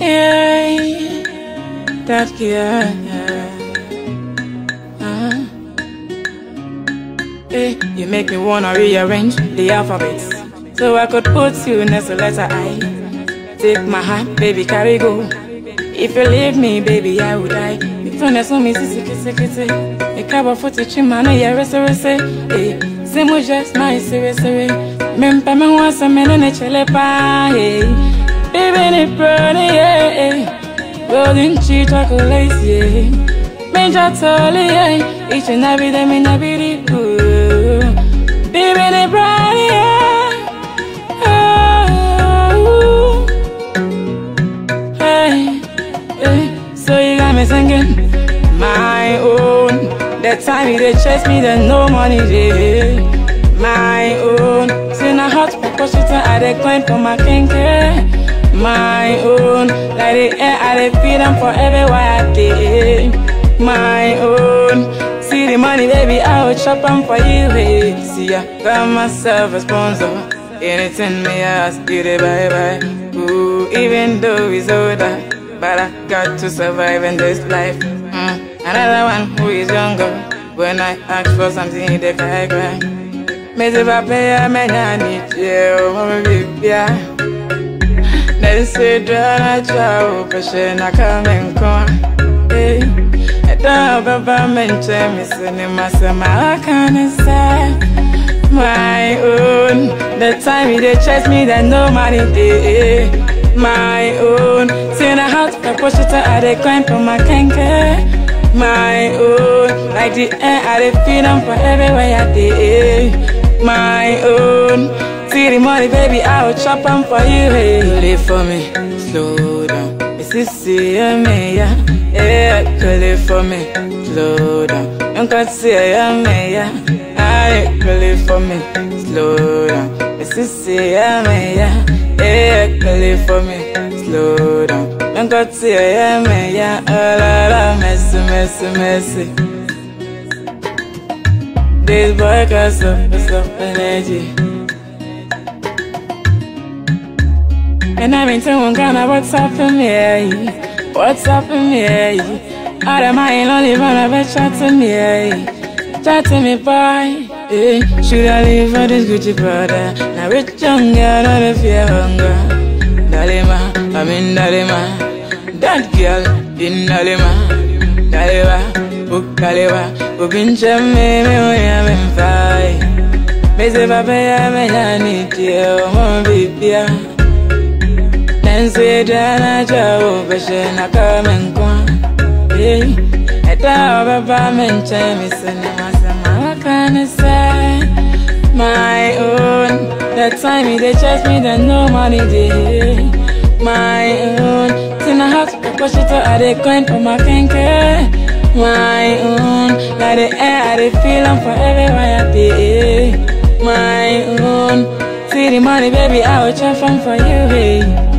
Yeah, that yeah. Uh-huh. Hey, you make me wanna rearrange the alphabet so I could put you next to letter I. Take my heart, baby, carry go. If you leave me, baby, I will die. As me sisi kisi kisi. Me kaba futi chima no ya rese rese. Hey, simu just my siri siri. Me mpa me wasa me no ne chele pa. Hey, baby ni prone yeah. Golden cheese chocolate yeah. Me jatoli yeah. Each and every day me the good. Baby ni prone yeah. Oh. Hey, hey, so you got me singing my own. That time they chase me, then no money day. My own, see na hot proposition I dey climb for my kinky. My own, like the air I dey feed them for everywhere I dey. My own, see the money baby I will chop 'em for you. Hey, see I got myself a sponsor. Anything me ask you to bye bye. Ooh, even though it's older, but I got to survive in this life. Mm, another one who is younger. When I ask for something, they cry cry. Me say papa ya me nya ni je o mo bibia. They na eh, akane my own. The time you chase me, that no money day. My own. See the house for push it I they climb for my kanker. My own. Like the air I they feel them for everywhere I day. My own. See the money, baby, I will chop them for you. Hey, live for me, slow down. It's this me, yeah. Yeah, live for me, slow down. You can see am me, yeah. I live for me, slow down. It's this me, yeah. Yeah, live for me, slow down. You can see am me, yeah. Oh, la, la, messy, messy, messy. This boy got some, some energy. And I'm into one kind of what's up in me, eh? what's up in me. Eh? Out of my only run, I bet chat to me, eh? chat to me, boy. Eh, should I leave for this Gucci brother? Now rich young girl, not if you hunger. Dalima, I'm in Dalima. That girl in Dalima. Daliwa, book oh, Daliwa. Ubincha me, me, we am in fight. Me say, Papa, I'm My own, that time he they chase me, that no money day. My own, Tina house, it I they coin for my kinker. My own, like the air I they feel them for everywhere I. My own, see the money, baby, I will 'em for you, hey.